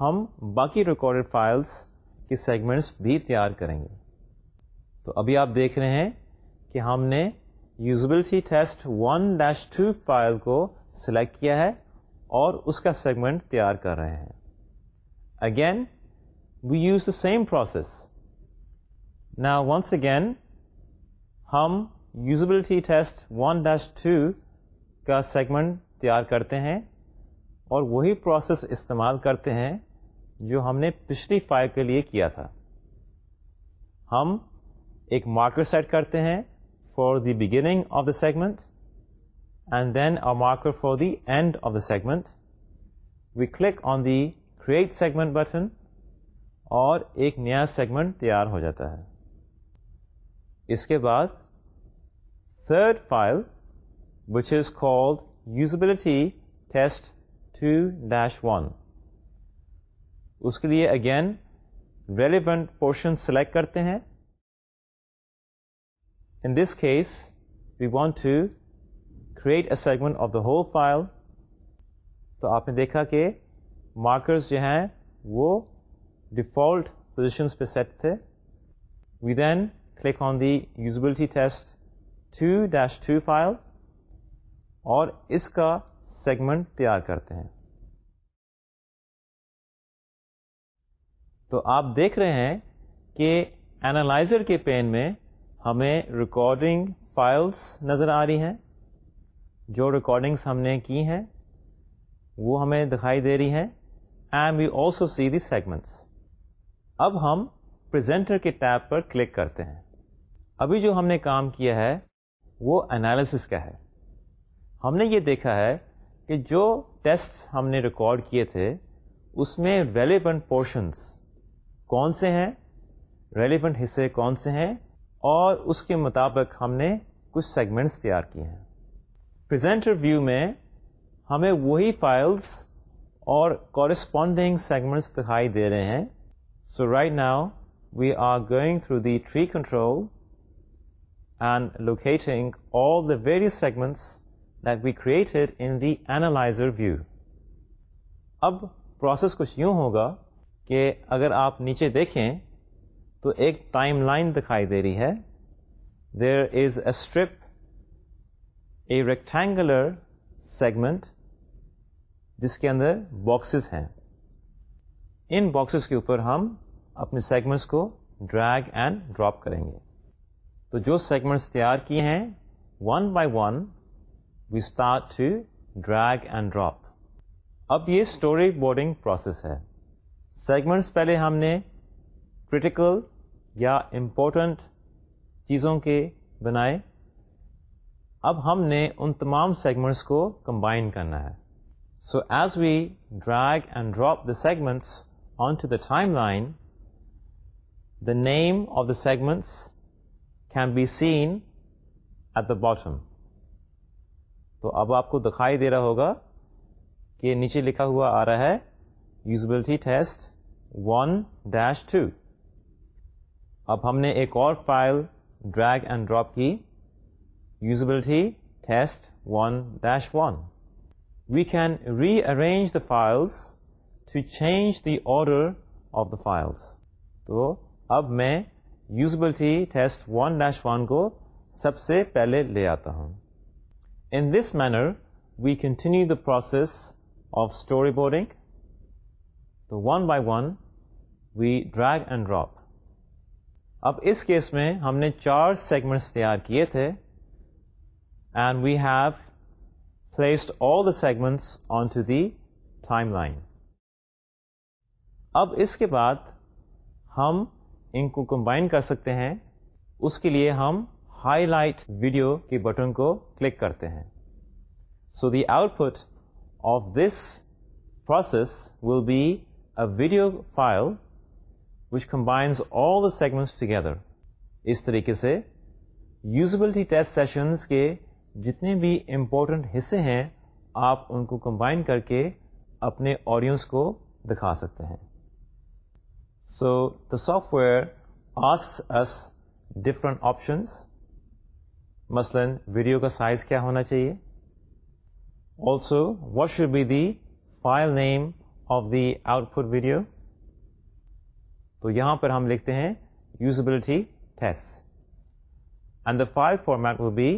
ہم باقی ریکارڈ فائلس کے سیگمنٹس بھی تیار کریں گے تو ابھی آپ دیکھ رہے ہیں کہ ہم نے usability test one dash two file کو سلیکٹ کیا ہے اور اس کا سیگمنٹ تیار کر رہے ہیں again we use the same process نا ونس اگین ہم usability test one dash two کا سیگمنٹ تیار کرتے ہیں اور وہی پروسیس استعمال کرتے ہیں جو ہم نے پچھلی فائل کے لیے کیا تھا ہم ایک مارکر سیٹ کرتے ہیں for the beginning of the segment and then a marker for the end of the segment we click on the create segment button اور ایک نیا سیگمنٹ تیار ہو جاتا ہے اس کے بعد third file which is called usability test two dash one اس کے لیے اگین ریلیونٹ پورشن سلیکٹ کرتے ہیں in this case we want to create a segment of the whole file تو آپ نے دیکھا کہ مارکرز جو ہیں وہ ڈیفالٹ پوزیشنس پہ سیٹ تھے we then click on the usability test two dash two file اور اس کا سیگمنٹ تیار کرتے ہیں تو آپ دیکھ رہے ہیں کہ اینالائزر کے پین میں ہمیں ریکارڈنگ فائلس نظر آ رہی ہیں جو ریکارڈنگس ہم نے کی ہیں وہ ہمیں دکھائی دے رہی ہیں and we also see the segments اب ہم پریزنٹر کے ٹیب پر کلک کرتے ہیں ابھی جو ہم نے کام کیا ہے وہ انالیسس کا ہے ہم نے یہ دیکھا ہے کہ جو ٹیسٹ ہم نے ریکارڈ کیے تھے اس میں ریلیونٹ پورشنس کون سے ہیں ریلیونٹ حصے کون سے ہیں اور اس کے مطابق ہم نے کچھ سیگمنٹس تیار کیے ہیں پریزنٹر ریویو میں ہمیں وہی فائلس اور کورسپونڈنگ سیگمنٹس دکھائی دے رہے ہیں so right now we are going through the tree control and locating all the various segments be created in the analyser view اب پروسیسس کچھ یوں ہوگا کہ اگر آپ نیچے دیکھیں تو ایک ٹائم لائن دکھائی دے رہی ہے there is a strip a rectangular segment جس کے اندر باکسز ہیں ان باکسز کے اوپر ہم اپنے سیگمنٹس کو ڈریگ اینڈ ڈراپ کریں گے تو جو سیگمنٹس تیار کیے ہیں one by one we start to drag and drop اب یہ اسٹوری بورڈنگ پروسیس ہے سیگمنٹس پہلے ہم نے کریٹیکل یا امپورٹنٹ چیزوں کے بنائے اب ہم نے ان تمام سیگمنٹس کو کمبائن کرنا ہے so as we drag and drop the segments onto the timeline the name of the segments can be seen at the bottom تو اب آپ کو دکھائی دے رہا ہوگا کہ نیچے لکھا ہوا آ رہا ہے usability test one dash two اب ہم نے ایک اور فائل ڈریگ اینڈ ڈراپ کی usability test one dash one we can rearrange the files to change the order of the files تو اب میں usability test one dash one کو سب سے پہلے لے آتا ہوں this manner we continue the process of storyboarding تو one by one we drag and drop اب اس کیس میں ہم نے چار سیگمنٹس تیار کیے تھے and we have placed all the segments on to the timeline اب اس کے بعد ہم ان کو کمبائن کر سکتے ہیں اس کے لیے ہم ہائی لائٹ ویڈیو کے بٹن کو کلک کرتے ہیں so the output of this process will be a video file which combines all the segments together اس طریقے سے یوزبلٹی ٹیسٹ سیشنز کے جتنے بھی امپورٹنٹ حصے ہیں آپ ان کو کمبائن کر کے اپنے آڈینس کو دکھا سکتے ہیں so the software as us different options مثلا ویڈیو کا سائز کیا ہونا چاہیے also what should be the file name of the output video تو یہاں پر ہم لکھتے ہیں usability and the file format will be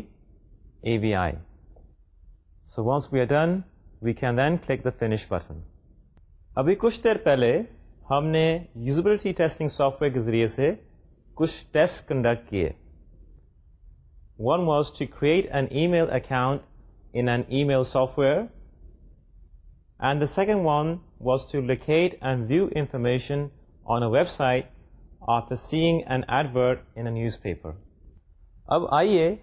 A V I so once we اٹرن we can then click the finish person ابھی کچھ دیر پہلے ہم نے یوزبلٹی ٹیسٹنگ سافٹ ویئر کے ذریعے سے کچھ ٹیسٹ کنڈکٹ کیے one was to create an email account in an email software and the second one was to locate and view information on a website of اینگ and advert newspaper اب آئیے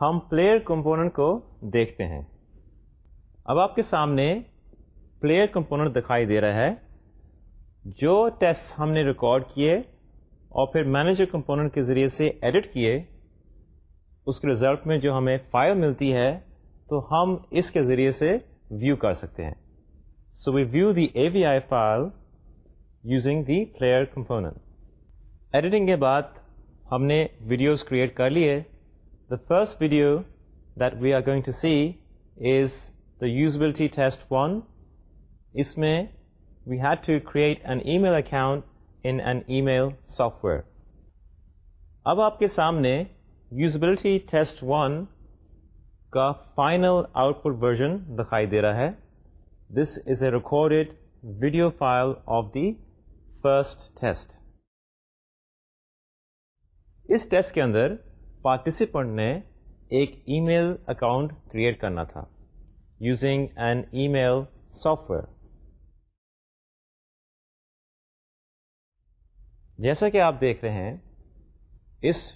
ہم player component کو دیکھتے ہیں اب آپ کے سامنے پلیئر کمپوننٹ دکھائی دے رہا ہے جو ٹیسٹ ہم نے ریکارڈ کیے اور پھر مینیجر کمپوننٹ کے ذریعے سے ایڈٹ کیے اس کے ریزلٹ میں جو ہمیں فائل ملتی ہے تو ہم اس کے ذریعے سے ویو کر سکتے ہیں so we view the A V I file using the player component editing کے بعد ہم نے ویڈیوز کریٹ کر لیے the first video that we are going to see is the usability test one اس میں we had to create an email account in an email software اب آپ کے سامنے یوزبلٹی ٹیسٹ ون کا فائنل آؤٹ پٹ ورژن دکھائی دے رہا ہے this is a recorded video file of the first test us test کے اندر پارٹیسپنٹ نے ایک ای میل اکاؤنٹ کریٹ کرنا تھا using an email software جیسا کہ آپ دیکھ رہے ہیں اس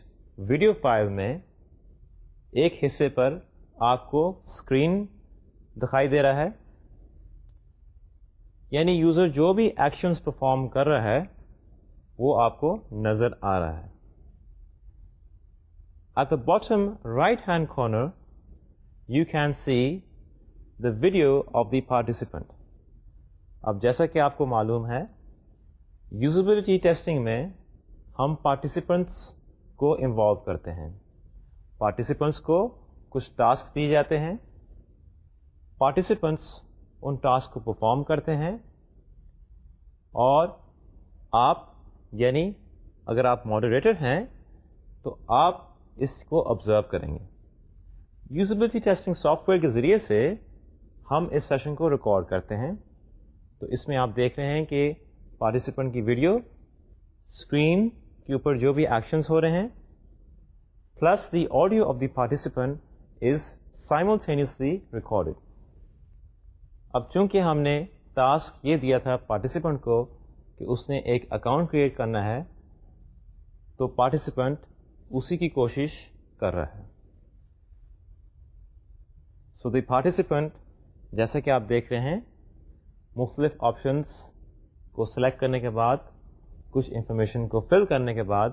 ویڈیو فائل میں ایک حصے پر آپ کو اسکرین دکھائی دے رہا ہے یعنی یوزر جو بھی ایکشنز پرفارم کر رہا ہے وہ آپ کو نظر آ رہا ہے at the bottom right hand corner you can see the video of the participant اب جیسا کہ آپ کو معلوم ہے یوزبلٹی ٹیسٹنگ میں ہم پارٹیسپینٹس کو انوالو کرتے ہیں پارٹیسپینٹس کو کچھ ٹاسک دیے جاتے ہیں پارٹیسپینٹس ان ٹاسک کو پرفارم کرتے ہیں اور آپ یعنی اگر آپ ماڈریٹر ہیں تو آپ اس کو آبزرو کریں گے یوزبلٹی ٹیسٹنگ سافٹ ویئر کے ذریعے سے ہم اس سیشن کو ریکارڈ کرتے ہیں تو اس میں آپ دیکھ رہے ہیں کہ پارٹیسپنٹ کی ویڈیو اسکرین کے اوپر جو بھی ایکشنس ہو رہے ہیں plus the audio of the participant is سائمل the recorded اب چونکہ ہم نے ٹاسک یہ دیا تھا پارٹیسپینٹ کو کہ اس نے ایک اکاؤنٹ کریٹ کرنا ہے تو پارٹیسپینٹ اسی کی کوشش کر رہا ہے سو دی پارٹیسپینٹ جیسا کہ آپ دیکھ رہے ہیں مختلف آپشنس کو سلیکٹ کرنے کے بعد کچھ انفارمیشن کو فل کرنے کے بعد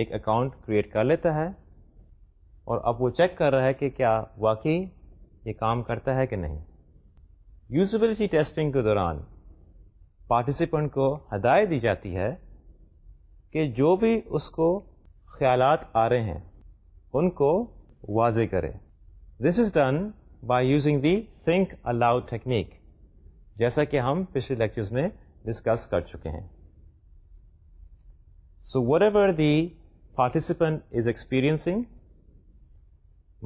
ایک اکاؤنٹ کریٹ کر لیتا ہے اور اب وہ چیک کر رہا ہے کہ کیا واقعی یہ کام کرتا ہے کہ نہیں یوزبلٹی ٹیسٹنگ کے دوران پارٹیسپینٹ کو ہدایت دی جاتی ہے کہ جو بھی اس کو خیالات آ رہے ہیں ان کو واضح کرے this is done by using the think aloud technique جیسا کہ ہم پچھلے لیکچرز میں ڈسکس کر چکے ہیں so whatever the participant is experiencing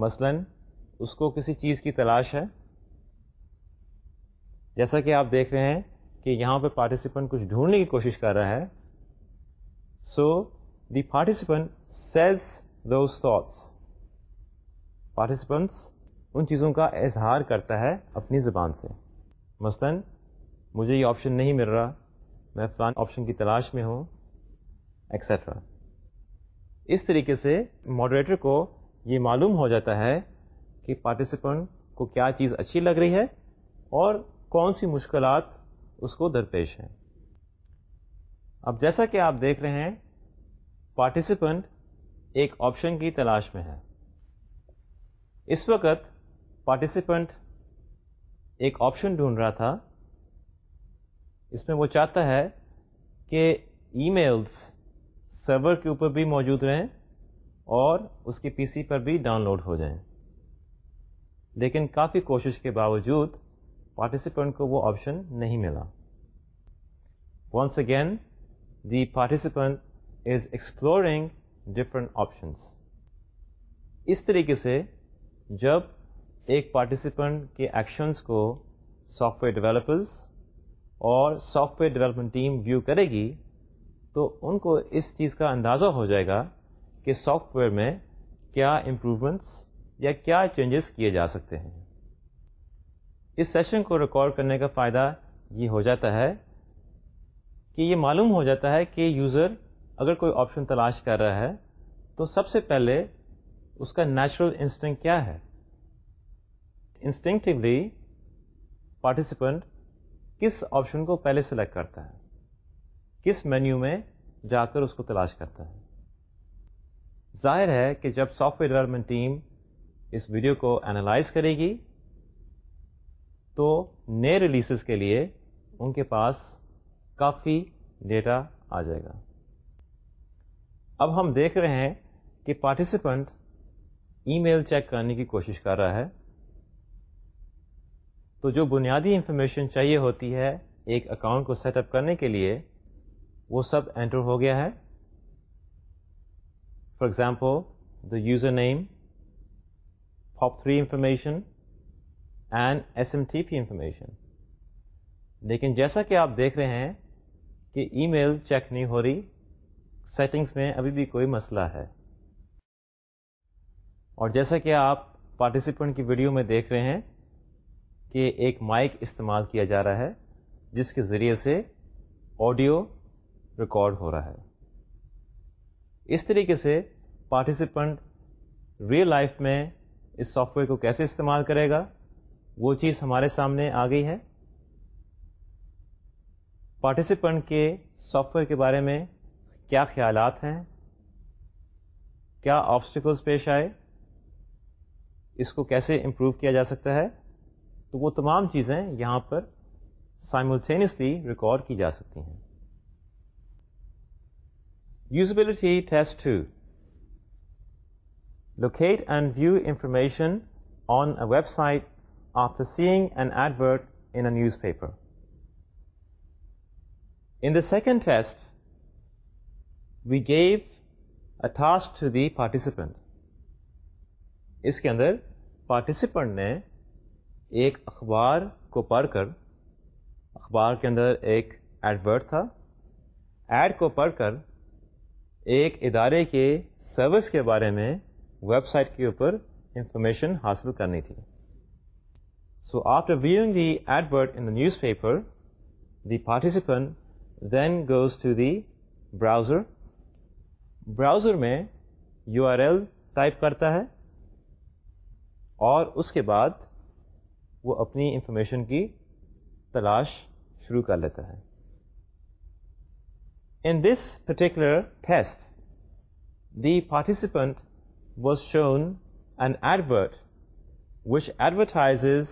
مثلاً اس کو کسی چیز کی تلاش ہے جیسا کہ آپ دیکھ رہے ہیں کہ یہاں پہ پارٹیسپنٹ کچھ ڈھونڈنے کی کوشش کر رہا ہے so the participant says those thoughts participants ان چیزوں کا اظہار کرتا ہے اپنی زبان سے مثلاً مجھے یہ آپشن نہیں مل رہا میں فلان آپشن کی تلاش میں ہوں ایکسیٹرا اس طریقے سے ماڈریٹر کو یہ معلوم ہو جاتا ہے کہ پارٹیسپنٹ کو کیا چیز اچھی لگ رہی ہے اور کون سی مشکلات اس کو درپیش ہیں اب جیسا کہ آپ دیکھ رہے ہیں پارٹیسپنٹ ایک آپشن کی تلاش میں ہے اس وقت پارٹیسپینٹ ایک آپشن ڈھونڈ رہا تھا اس میں وہ چاہتا ہے کہ ای میلز سرور کے اوپر بھی موجود رہیں اور اس کی پی سی پر بھی ڈاؤن لوڈ ہو جائیں لیکن کافی کوشش کے باوجود پارٹیسپینٹ کو وہ آپشن نہیں ملا once again the participant is exploring different options اس طریقے سے جب ایک پارٹیسپینٹ کے ایکشنس کو سافٹ ویئر ڈیولپرز اور software development team view کرے گی تو ان کو اس چیز کا اندازہ ہو جائے گا کہ سافٹ ویئر میں کیا امپروومنٹس یا کیا چینجز کیے جا سکتے ہیں اس سیشن کو ریکارڈ کرنے کا فائدہ یہ ہو جاتا ہے کہ یہ معلوم ہو جاتا ہے کہ یوزر اگر کوئی آپشن تلاش کر رہا ہے تو سب سے پہلے اس کا نیچرل انسٹنگ کیا ہے انسٹنکٹیولی پارٹیسپینٹ کس آپشن کو پہلے سلیکٹ کرتا ہے کس مینیو میں جا کر اس کو تلاش کرتا ہے ظاہر ہے کہ جب سافٹ ویئر ڈیولپمنٹ ٹیم اس ویڈیو کو انالائز کرے گی تو نئے ریلیسز کے لیے ان کے پاس کافی ڈیٹا آ جائے گا اب ہم دیکھ رہے ہیں کہ پارٹیسپنٹ ای میل چیک کرنے کی کوشش کر رہا ہے تو جو بنیادی انفارمیشن چاہیے ہوتی ہے ایک اکاؤنٹ کو سیٹ اپ کرنے کے لیے وہ سب انٹر ہو گیا ہے for example the user name POP three information and S M T P information لیکن جیسا کہ آپ دیکھ رہے ہیں کہ ای میل چیک نہیں ہو رہی سیٹنگس میں ابھی بھی کوئی مسئلہ ہے اور جیسا کہ آپ پارٹیسپینٹ کی ویڈیو میں دیکھ رہے ہیں کہ ایک مائک استعمال کیا جا رہا ہے جس کے ذریعے سے آڈیو ریکارڈ ہو رہا ہے اس طریقے سے پارٹیسپنٹ ریئل لائف میں اس سافٹ ویئر کو کیسے استعمال کرے گا وہ چیز ہمارے سامنے آ گئی ہے پارٹیسپنٹ کے سافٹ ویئر کے بارے میں کیا خیالات ہیں کیا آبسٹیکلس پیش آئے اس کو کیسے امپروو کیا جا سکتا ہے تو وہ تمام چیزیں یہاں پر سائملٹینیسلی ریکارڈ کی جا سکتی ہیں 2. Locate and locate and view information on website after seeing an a in newspaper in the second test we gave to the participant اس کے اندر پارٹیسپینٹ نے ایک اخبار کو پڑھ کر اخبار کے اندر ایک ایڈورٹ تھا ایڈ کو پڑھ کر ایک ادارے کے سروس کے بارے میں ویب سائٹ کے اوپر انفارمیشن حاصل کرنی تھی so after viewing the advert in the newspaper the participant then goes to the browser browser میں یو آر ایل ٹائپ کرتا ہے اور اس کے بعد وہ اپنی انفارمیشن کی تلاش شروع کر لیتا ہے this particular test the participant was shown an advert which advertises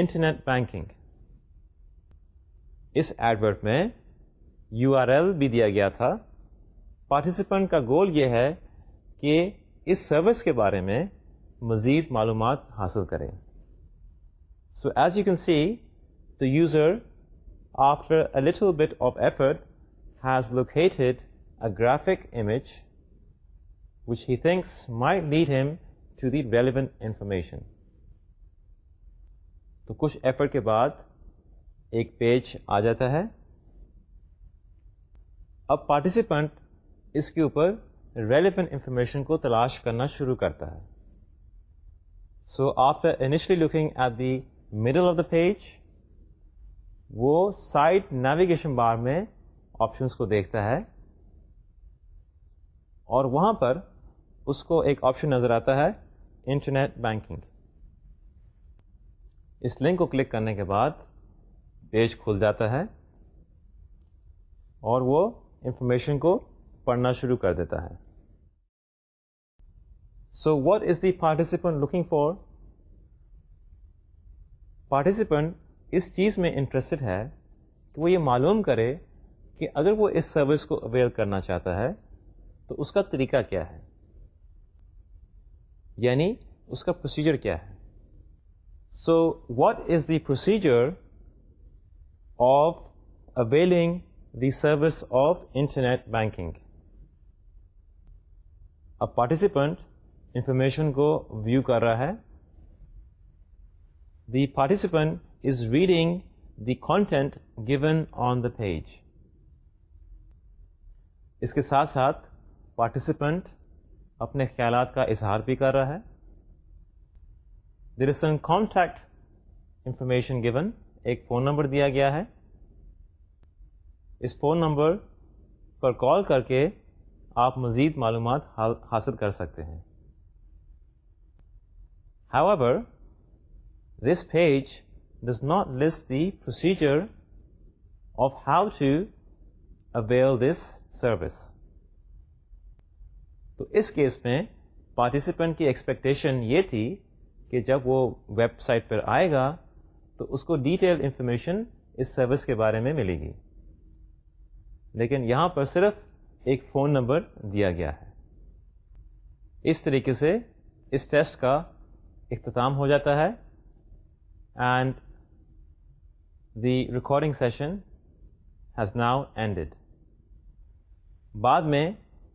internet banking us advert میں یو آر ایل بھی دیا گیا تھا پارٹیسپنٹ کا گول یہ ہے کہ اس سروس کے بارے میں مزید معلومات حاصل کریں so as you can see the user after a little bit of effort ز look at a graphic image which he thinks might lead him to the relevant information تو کچھ ایفرٹ کے بعد ایک پیج آ جاتا ہے اب پارٹیسپینٹ اس کے اوپر ریلیونٹ انفارمیشن کو تلاش کرنا شروع کرتا ہے so after initially looking at the middle of the page وہ سائٹ نیویگیشن بار میں آپشنس کو دیکھتا ہے اور وہاں پر اس کو ایک آپشن نظر آتا ہے انٹرنیٹ بینکنگ اس لنک کو کلک کرنے کے بعد پیج کھل جاتا ہے اور وہ انفارمیشن کو پڑھنا شروع کر دیتا ہے so what is the participant looking for participant اس چیز میں انٹرسٹڈ ہے کہ وہ یہ معلوم کرے کہ اگر وہ اس سروس کو اویل کرنا چاہتا ہے تو اس کا طریقہ کیا ہے یعنی اس کا پروسیجر کیا ہے so what is the procedure of availing the service of internet banking اب پارٹیسپنٹ انفارمیشن کو ویو کر رہا ہے the participant is reading the content given on the page اس کے ساتھ ساتھ پارٹیسپینٹ اپنے خیالات کا اظہار بھی کر رہا ہے there is some contact information given ایک فون نمبر دیا گیا ہے اس فون نمبر پر کال کر کے آپ مزید معلومات حاصل کر سکتے ہیں however this page does not list the procedure of how to avail this service تو اس کیس میں پارٹیسپینٹ کی ایکسپیکٹیشن یہ تھی کہ جب وہ ویب سائٹ پر آئے گا تو اس کو ڈیٹیل انفارمیشن اس سروس کے بارے میں ملے گی لیکن یہاں پر صرف ایک فون نمبر دیا گیا ہے اس طریقے سے اس ٹیسٹ کا اختتام ہو جاتا ہے and the recording session has now ended. بعد میں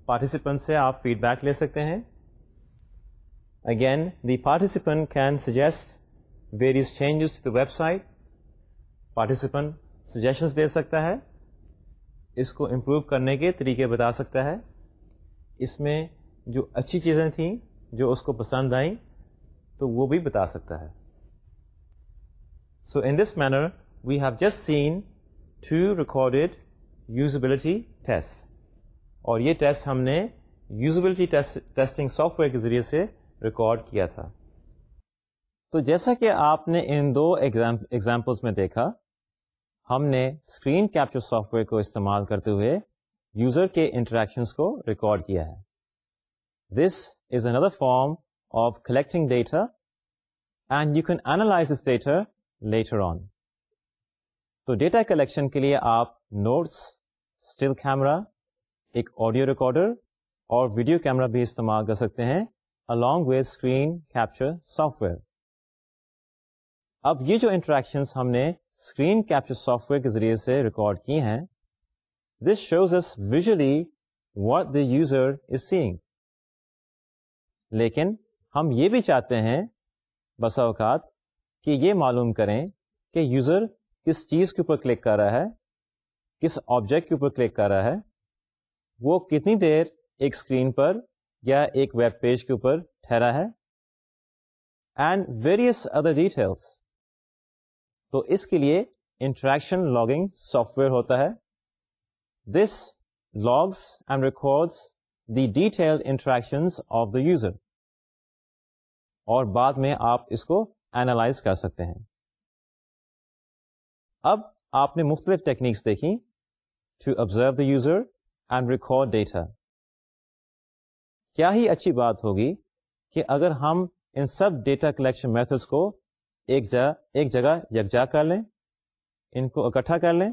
پارٹیسپنٹ سے آپ فیڈ بیک لے سکتے ہیں again the participant can suggest various changes the website participant suggestions دے سکتا ہے اس کو امپروو کرنے کے طریقے بتا سکتا ہے اس میں جو اچھی چیزیں تھیں جو اس کو پسند آئیں تو وہ بھی بتا سکتا ہے so in this manner we have just seen two recorded usability test اور یہ ٹیسٹ ہم نے یوزبلٹی ٹیسٹنگ سافٹ ویئر کے ذریعے سے ریکارڈ کیا تھا تو جیسا کہ آپ نے ان دو ایگزامپلس میں دیکھا ہم نے اسکرین کیپچر سافٹ ویئر کو استعمال کرتے ہوئے یوزر کے انٹریکشنس کو ریکارڈ کیا ہے this is another form of collecting data and you can analyse this data later on تو ڈیٹا کلیکشن کے لیے آپ نوٹس اسٹل کیمرہ ایک آڈیو ریکارڈر اور ویڈیو کیمرہ بھی استعمال کر سکتے ہیں الانگ screen سافٹ ویئر اب یہ جو انٹریکشنس ہم نے اسکرین کیپچر سافٹ ویئر کے ذریعے سے ریکارڈ کی ہیں this shows us visually what the user is seeing لیکن ہم یہ بھی چاہتے ہیں بسا اوقات کہ یہ معلوم کریں کہ یوزر کس چیز کے اوپر کلک کر رہا ہے کس آبجیکٹ کے اوپر کلک کر رہا ہے وہ کتنی دیر ایک اسکرین پر یا ایک ویب پیج کے اوپر ٹھہرا ہے اینڈ ویریئس ادر ڈیٹیلس تو اس کے لیے انٹریکشن لاگنگ سافٹ ویئر ہوتا ہے this logs and records the detail interaction of the user اور بعد میں آپ اس کو اینالائز کر سکتے ہیں اب آپ نے مختلف ٹیکنیکس دیکھی to observe the user and record data کیا ہی اچھی بات ہوگی کہ اگر ہم ان سب ڈیٹا کلیکشن میتھڈس کو ایک جگہ یکجا کر لیں ان کو اکٹھا کر لیں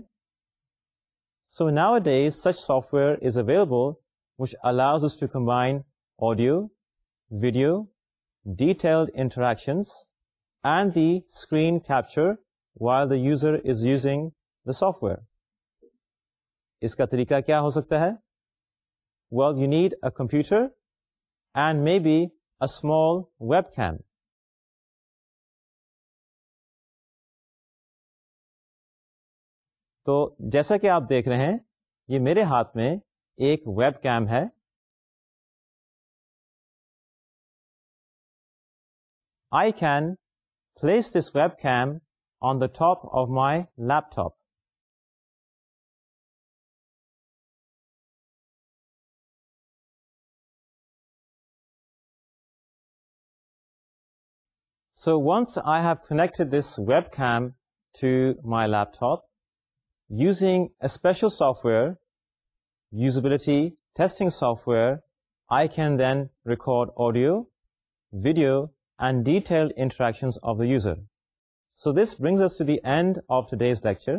so nowadays such software is available which allows to combine audio video detailed interactions and the screen capture while user is using the software اس کا طریقہ کیا ہو سکتا ہے well you need a computer and maybe a small webcam تو جیسا کہ آپ دیکھ رہے ہیں یہ میرے ہاتھ میں ایک ویب کیم ہے I can place this webcam on the top of my laptop. So once I have connected this webcam to my laptop, using a special software, usability testing software, I can then record audio, video, and detailed interactions of the user. So this brings us to the end of the lecture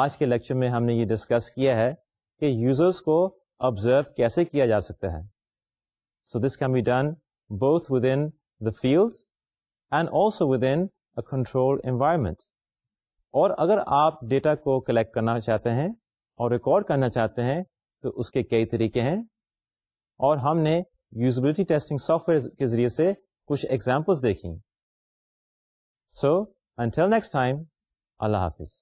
آج کے lecture میں ہم نے یہ discuss کیا ہے کہ users کو آبزرو کیسے کیا جا سکتا ہے so this can be done both within the field and also within a control environment اور اگر آپ ڈیٹا کو کلیکٹ کرنا چاہتے ہیں اور ریکارڈ کرنا چاہتے ہیں تو اس کے کئی طریقے ہیں اور ہم نے یوزبلٹی ٹیسٹنگ سافٹ ویئر کے ذریعے سے کچھ ایگزامپلس دیکھیں سو انٹل نیکسٹ ٹائم اللہ حافظ